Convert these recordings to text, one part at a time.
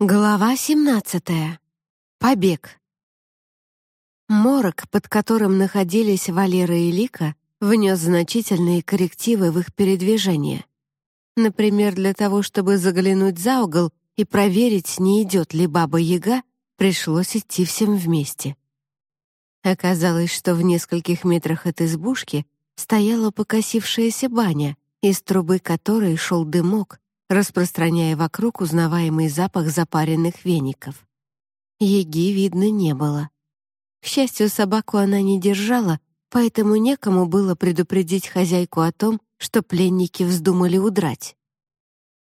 Глава 17. Побег. Морок, под которым находились Валера и Лика, внес значительные коррективы в их передвижение. Например, для того, чтобы заглянуть за угол и проверить, не идет ли Баба-Яга, пришлось идти всем вместе. Оказалось, что в нескольких метрах от избушки стояла покосившаяся баня, из трубы которой шел дымок, распространяя вокруг узнаваемый запах запаренных веников. Еги видно не было. К счастью, собаку она не держала, поэтому некому было предупредить хозяйку о том, что пленники вздумали удрать.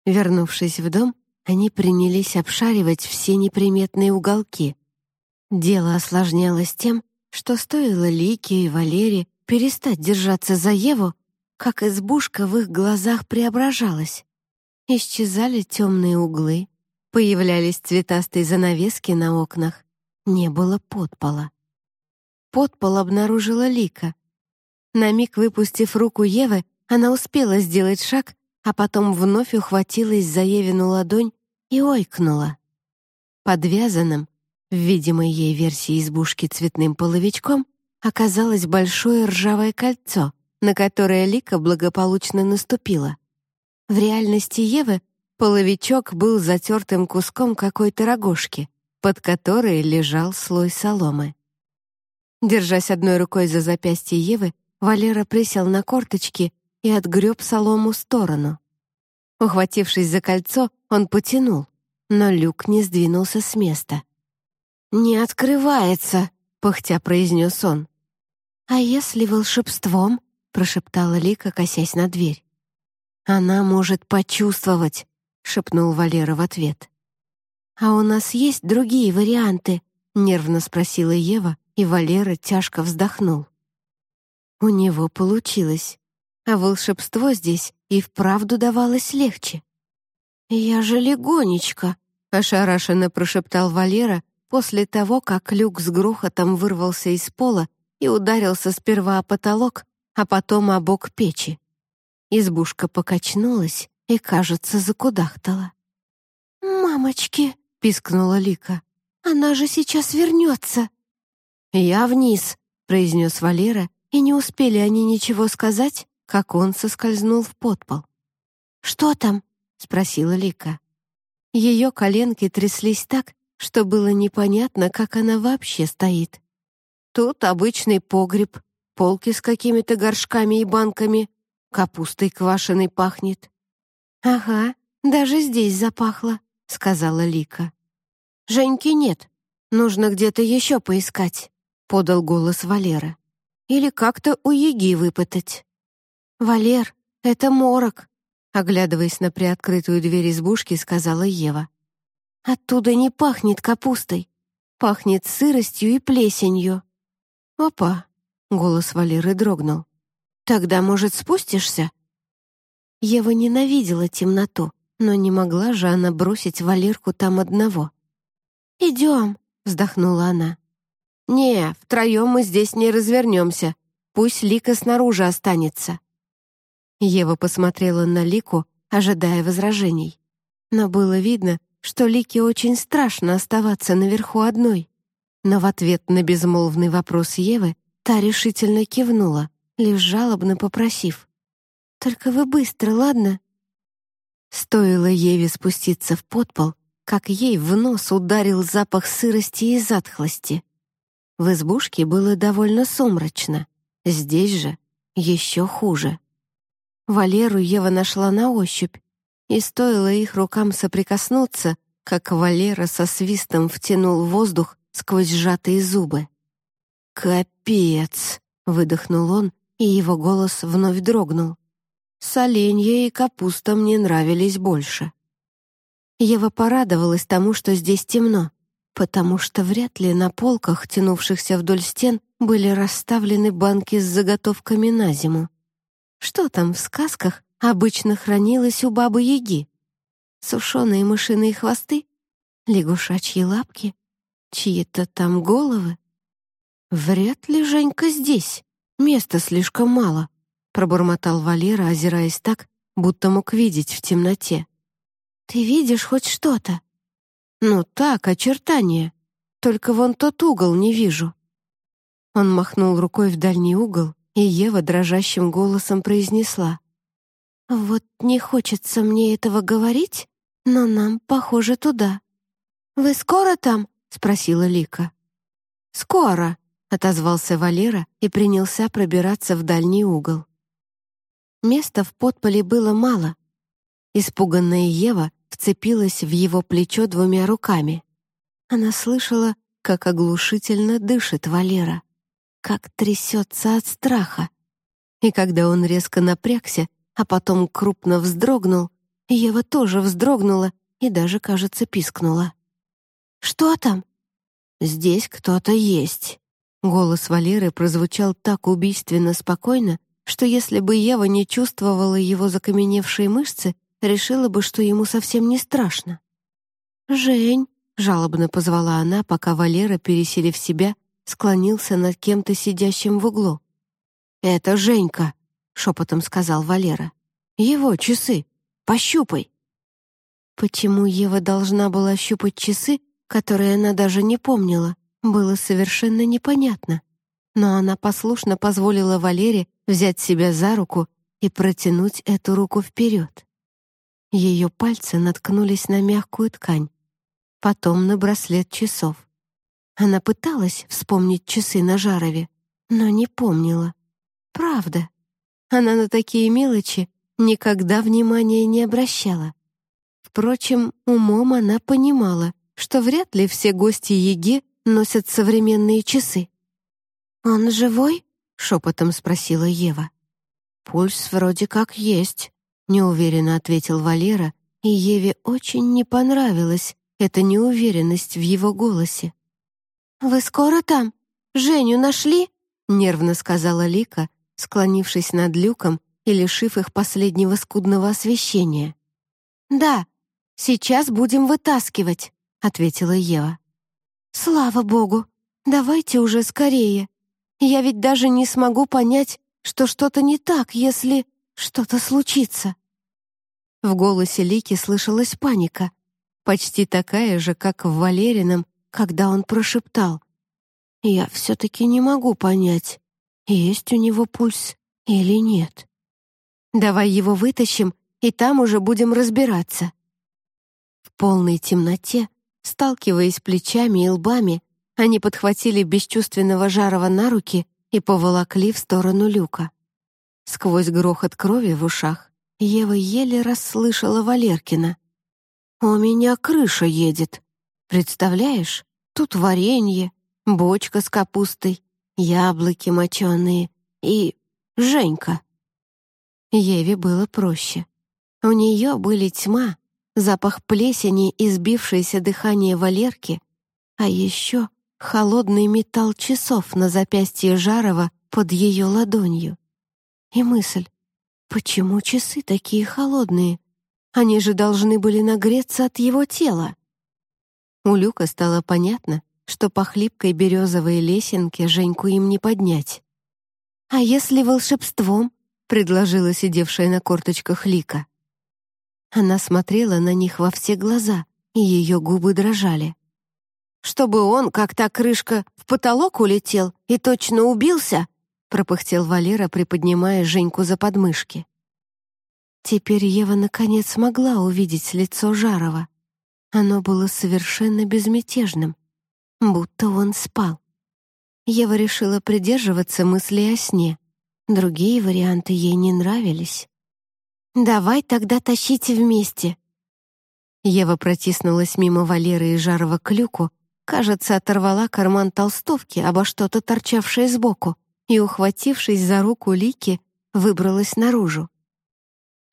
Вернувшись в дом, они принялись обшаривать все неприметные уголки. Дело осложнялось тем, что стоило Лике и Валере перестать держаться за Еву, как избушка в их глазах преображалась. Исчезали темные углы, появлялись цветастые занавески на окнах, не было подпола. Подпол обнаружила Лика. На миг выпустив руку Евы, она успела сделать шаг, а потом вновь ухватилась за Евину ладонь и ойкнула. Подвязанным, в видимой ей версии избушки цветным половичком, оказалось большое ржавое кольцо, на которое Лика благополучно наступила. В реальности Евы половичок был затертым куском какой-то рогожки, под которой лежал слой соломы. Держась одной рукой за запястье Евы, Валера присел на корточки и отгреб солому в сторону. Ухватившись за кольцо, он потянул, но люк не сдвинулся с места. «Не открывается», — пыхтя произнес он. «А если волшебством?» — прошептала Лика, косясь на дверь. «Она может почувствовать», — шепнул Валера в ответ. «А у нас есть другие варианты?» — нервно спросила Ева, и Валера тяжко вздохнул. У него получилось, а волшебство здесь и вправду давалось легче. «Я же легонечко», — ошарашенно прошептал Валера после того, как люк с грохотом вырвался из пола и ударился сперва о потолок, а потом о бок печи. Избушка покачнулась и, кажется, закудахтала. «Мамочки!» — пискнула Лика. «Она же сейчас вернется!» «Я вниз!» — произнес Валера, и не успели они ничего сказать, как он соскользнул в подпол. «Что там?» — спросила Лика. Ее коленки тряслись так, что было непонятно, как она вообще стоит. Тут обычный погреб, полки с какими-то горшками и банками, Капустой квашеной пахнет». «Ага, даже здесь запахло», — сказала Лика. «Женьки нет. Нужно где-то еще поискать», — подал голос Валера. «Или как-то у Еги выпытать». «Валер, это морок», — оглядываясь на приоткрытую дверь избушки, сказала Ева. «Оттуда не пахнет капустой. Пахнет сыростью и плесенью». «Опа!» — голос Валеры дрогнул. Тогда, может, спустишься?» Ева ненавидела темноту, но не могла же она бросить Валерку там одного. «Идем», — вздохнула она. «Не, втроем мы здесь не развернемся. Пусть Лика снаружи останется». Ева посмотрела на Лику, ожидая возражений. Но было видно, что Лике очень страшно оставаться наверху одной. Но в ответ на безмолвный вопрос Евы та решительно кивнула, лишь жалобно попросив. «Только вы быстро, ладно?» Стоило Еве спуститься в подпол, как ей в нос ударил запах сырости и затхлости. В избушке было довольно сумрачно. Здесь же еще хуже. Валеру Ева нашла на ощупь, и стоило их рукам соприкоснуться, как Валера со свистом втянул воздух сквозь сжатые зубы. «Капец!» — выдохнул он и его голос вновь дрогнул. Соленья и капуста мне нравились больше. Ева порадовалась тому, что здесь темно, потому что вряд ли на полках, тянувшихся вдоль стен, были расставлены банки с заготовками на зиму. Что там в сказках обычно хранилось у бабы-яги? Сушеные мышиные хвосты? Лягушачьи лапки? Чьи-то там головы? Вряд ли Женька здесь. Места слишком мало», — пробормотал Валера, озираясь так, будто мог видеть в темноте. «Ты видишь хоть что-то?» «Ну так, очертания. Только вон тот угол не вижу». Он махнул рукой в дальний угол, и Ева дрожащим голосом произнесла. «Вот не хочется мне этого говорить, но нам, похоже, туда». «Вы скоро там?» — спросила Лика. «Скоро», — отозвался Валера и принялся пробираться в дальний угол. Места в подполе было мало. Испуганная Ева вцепилась в его плечо двумя руками. Она слышала, как оглушительно дышит Валера, как трясется от страха. И когда он резко напрягся, а потом крупно вздрогнул, Ева тоже вздрогнула и даже, кажется, пискнула. «Что там?» «Здесь кто-то есть». Голос Валеры прозвучал так убийственно спокойно, что если бы Ева не чувствовала его закаменевшие мышцы, решила бы, что ему совсем не страшно. «Жень», — жалобно позвала она, пока Валера, переселив себя, склонился над кем-то сидящим в углу. «Это Женька», — шепотом сказал Валера. «Его часы. Пощупай». Почему Ева должна была щупать часы, которые она даже не помнила, было совершенно непонятно. Но она послушно позволила Валере взять себя за руку и протянуть эту руку вперед. Ее пальцы наткнулись на мягкую ткань, потом на браслет часов. Она пыталась вспомнить часы на Жарове, но не помнила. Правда. Она на такие мелочи никогда внимания не обращала. Впрочем, умом она понимала, что вряд ли все гости Еги носят современные часы. «Он живой?» — шепотом спросила Ева. «Пульс вроде как есть», — неуверенно ответил Валера, и Еве очень не понравилась эта неуверенность в его голосе. «Вы скоро там? Женю нашли?» — нервно сказала Лика, склонившись над люком и лишив их последнего скудного освещения. «Да, сейчас будем вытаскивать», — ответила Ева. «Слава богу! Давайте уже скорее. Я ведь даже не смогу понять, что что-то не так, если что-то случится». В голосе Лики слышалась паника, почти такая же, как в Валерином, когда он прошептал. «Я все-таки не могу понять, есть у него пульс или нет. Давай его вытащим, и там уже будем разбираться». В полной темноте Сталкиваясь плечами и лбами, они подхватили бесчувственного Жарова на руки и поволокли в сторону люка. Сквозь грохот крови в ушах Ева еле расслышала Валеркина. «У меня крыша едет. Представляешь, тут варенье, бочка с капустой, яблоки моченые и Женька». Еве было проще. У нее были тьма запах плесени и сбившееся дыхание Валерки, а еще холодный металл часов на запястье Жарова под ее ладонью. И мысль, почему часы такие холодные? Они же должны были нагреться от его тела. У Люка стало понятно, что по хлипкой березовой лесенке Женьку им не поднять. «А если волшебством?» — предложила сидевшая на корточках Лика. Она смотрела на них во все глаза, и ее губы дрожали. «Чтобы он, как та крышка, в потолок улетел и точно убился?» пропыхтел Валера, приподнимая Женьку за подмышки. Теперь Ева наконец смогла увидеть лицо Жарова. Оно было совершенно безмятежным, будто он спал. Ева решила придерживаться мысли о сне. Другие варианты ей не нравились. «Давай тогда тащите вместе». Ева протиснулась мимо Валеры и Жарова к люку, кажется, оторвала карман толстовки обо что-то торчавшее сбоку и, ухватившись за руку Лики, выбралась наружу.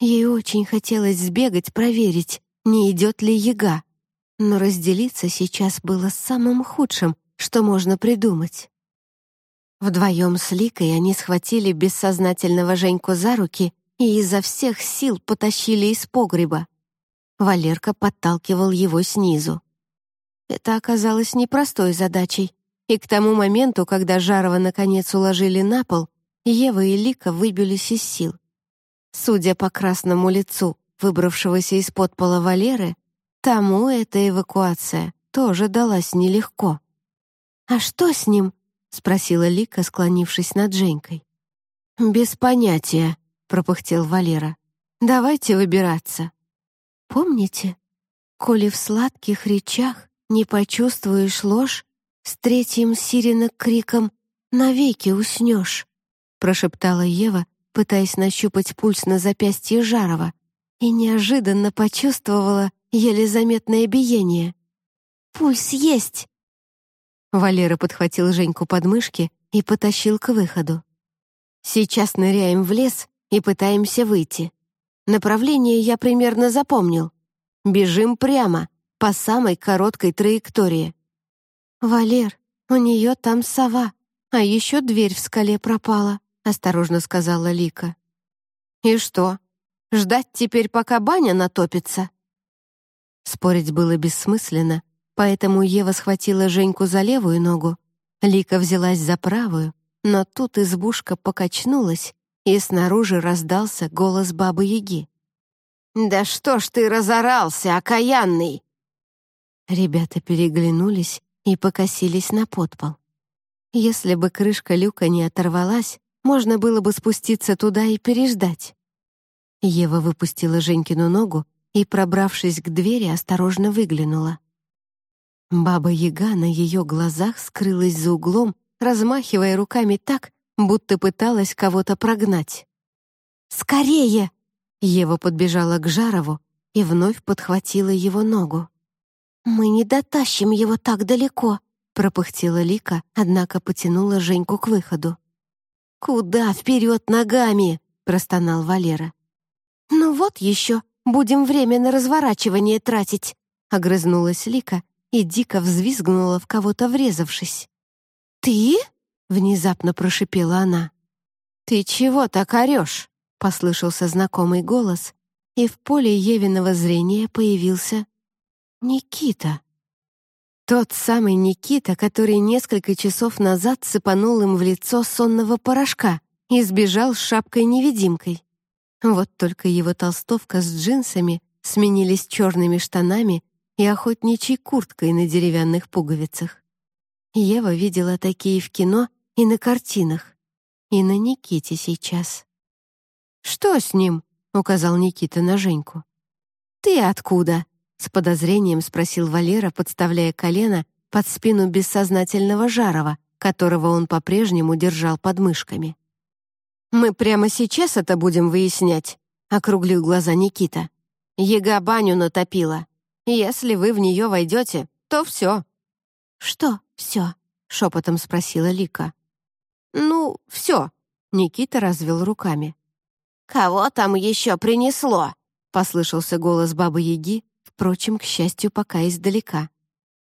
Ей очень хотелось сбегать, проверить, не идет ли яга, но разделиться сейчас было самым худшим, что можно придумать. Вдвоем с Ликой они схватили бессознательного Женьку за руки и изо всех сил потащили из погреба. Валерка подталкивал его снизу. Это оказалось непростой задачей, и к тому моменту, когда Жарова наконец уложили на пол, Ева и Лика выбились из сил. Судя по красному лицу, выбравшегося из-под пола Валеры, Тому эта эвакуация тоже далась нелегко. «А что с ним?» — спросила Лика, склонившись над Женькой. «Без понятия», — пропыхтел Валера. «Давайте выбираться». «Помните, коли в сладких речах не почувствуешь ложь, с третьим сиренок криком «Навеки уснешь», — прошептала Ева, пытаясь нащупать пульс на запястье Жарова, и неожиданно почувствовала еле заметное биение. «Пульс есть!» Валера подхватил Женьку под мышки и потащил к выходу. «Сейчас ныряем в лес и пытаемся выйти. Направление я примерно запомнил. Бежим прямо, по самой короткой траектории». «Валер, у нее там сова, а еще дверь в скале пропала», — осторожно сказала Лика. «И что, ждать теперь, пока баня натопится?» Спорить было бессмысленно, поэтому Ева схватила Женьку за левую ногу, Лика взялась за правую, но тут избушка покачнулась, и снаружи раздался голос бабы-яги. «Да что ж ты разорался, окаянный!» Ребята переглянулись и покосились на подпол. Если бы крышка люка не оторвалась, можно было бы спуститься туда и переждать. Ева выпустила Женькину ногу и, пробравшись к двери, осторожно выглянула. Баба-яга на ее глазах скрылась за углом, размахивая руками так, будто пыталась кого-то прогнать. «Скорее!» Ева подбежала к Жарову и вновь подхватила его ногу. «Мы не дотащим его так далеко», — пропыхтела Лика, однако потянула Женьку к выходу. «Куда вперед ногами?» — простонал Валера. «Ну вот еще, будем время на разворачивание тратить», — огрызнулась Лика и дико взвизгнула в кого-то врезавшись. «Ты?» — внезапно прошипела она. «Ты чего так орешь?» — послышался знакомый голос, и в поле Евиного зрения появился Никита. Тот самый Никита, который несколько часов назад сыпанул им в лицо сонного порошка и сбежал с шапкой-невидимкой. Вот только его толстовка с джинсами сменились черными штанами и охотничьей курткой на деревянных пуговицах. Ева видела такие в кино и на картинах, и на Никите сейчас. «Что с ним?» — указал Никита на Женьку. «Ты откуда?» — с подозрением спросил Валера, подставляя колено под спину бессознательного Жарова, которого он по-прежнему держал под мышками. «Мы прямо сейчас это будем выяснять», — округлил глаза Никита. «Ега баню натопила. Если вы в нее войдете, то все». «Что все?» — шепотом спросила Лика. «Ну, все», — Никита развел руками. «Кого там еще принесло?» — послышался голос Бабы-Яги, впрочем, к счастью, пока издалека.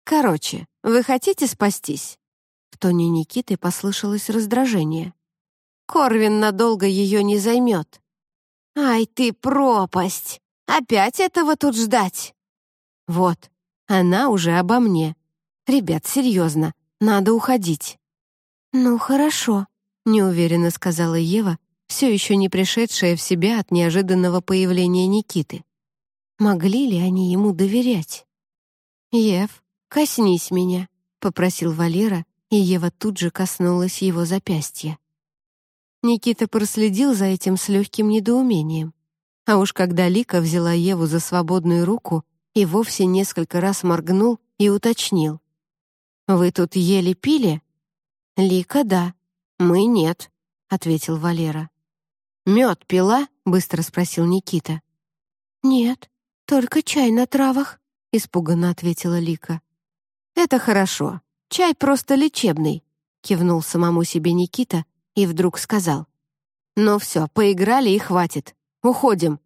«Короче, вы хотите спастись?» В тоне Никиты послышалось раздражение. «Корвин надолго ее не займет». «Ай ты пропасть! Опять этого тут ждать?» Вот, она уже обо мне. Ребят, серьезно, надо уходить. Ну, хорошо, неуверенно сказала Ева, все еще не пришедшая в себя от неожиданного появления Никиты. Могли ли они ему доверять? «Ев, коснись меня», — попросил Валера, и Ева тут же коснулась его запястья. Никита проследил за этим с легким недоумением. А уж когда Лика взяла Еву за свободную руку и вовсе несколько раз моргнул и уточнил. «Вы тут ели пили?» «Лика, да. Мы нет», — ответил Валера. «Мед пила?» — быстро спросил Никита. «Нет, только чай на травах», — испуганно ответила Лика. «Это хорошо. Чай просто лечебный», — кивнул самому себе Никита и вдруг сказал. «Ну все, поиграли и хватит. Уходим».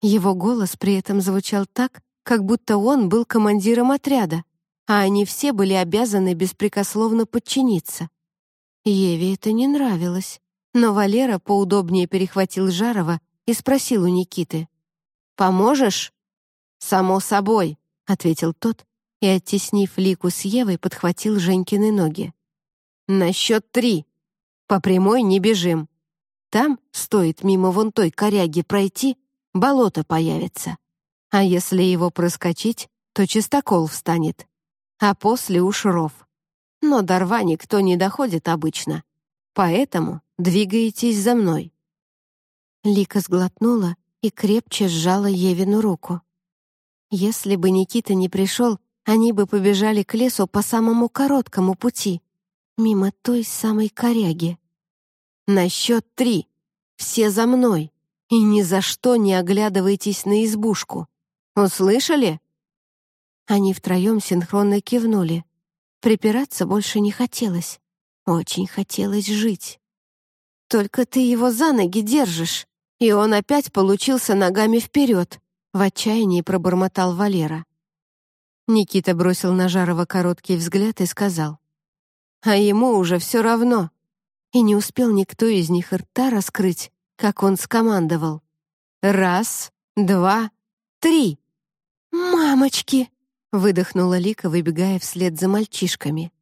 Его голос при этом звучал так, как будто он был командиром отряда, а они все были обязаны беспрекословно подчиниться. Еве это не нравилось, но Валера поудобнее перехватил Жарова и спросил у Никиты. «Поможешь?» «Само собой», — ответил тот и, оттеснив Лику с Евой, подхватил Женькины ноги. «На счет три. По прямой не бежим. Там, стоит мимо вон той коряги пройти, болото появится. А если его проскочить, то чистокол встанет. А после уж ров. Но до рва никто не доходит обычно. Поэтому двигаетесь за мной». Лика сглотнула и крепче сжала Евину руку. Если бы Никита не пришел, они бы побежали к лесу по самому короткому пути, мимо той самой коряги. На счет три. Все за мной. И ни за что не оглядывайтесь на избушку. Услышали? Они втроем синхронно кивнули. Припираться больше не хотелось. Очень хотелось жить. «Только ты его за ноги держишь!» И он опять получился ногами вперед, в отчаянии пробормотал Валера. Никита бросил на Жарова короткий взгляд и сказал. «А ему уже все равно». И не успел никто из них рта раскрыть, как он скомандовал. «Раз, два, три!» «Мамочки!» — выдохнула Лика, выбегая вслед за мальчишками.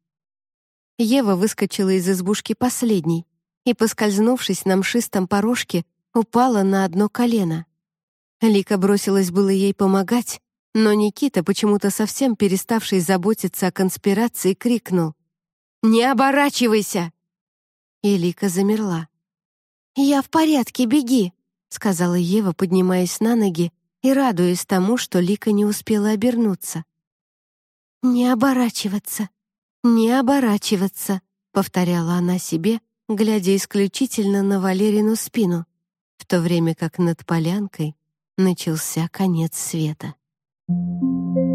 Ева выскочила из избушки последней и, поскользнувшись на мшистом порожке, упала на одно колено. Лика бросилась было ей помогать, но Никита, почему-то совсем переставший заботиться о конспирации, крикнул «Не оборачивайся!» И Лика замерла. «Я в порядке, беги!» — сказала Ева, поднимаясь на ноги и радуясь тому, что Лика не успела обернуться. «Не оборачиваться, не оборачиваться», — повторяла она себе, глядя исключительно на Валерину спину, в то время как над полянкой начался конец света. Thank you.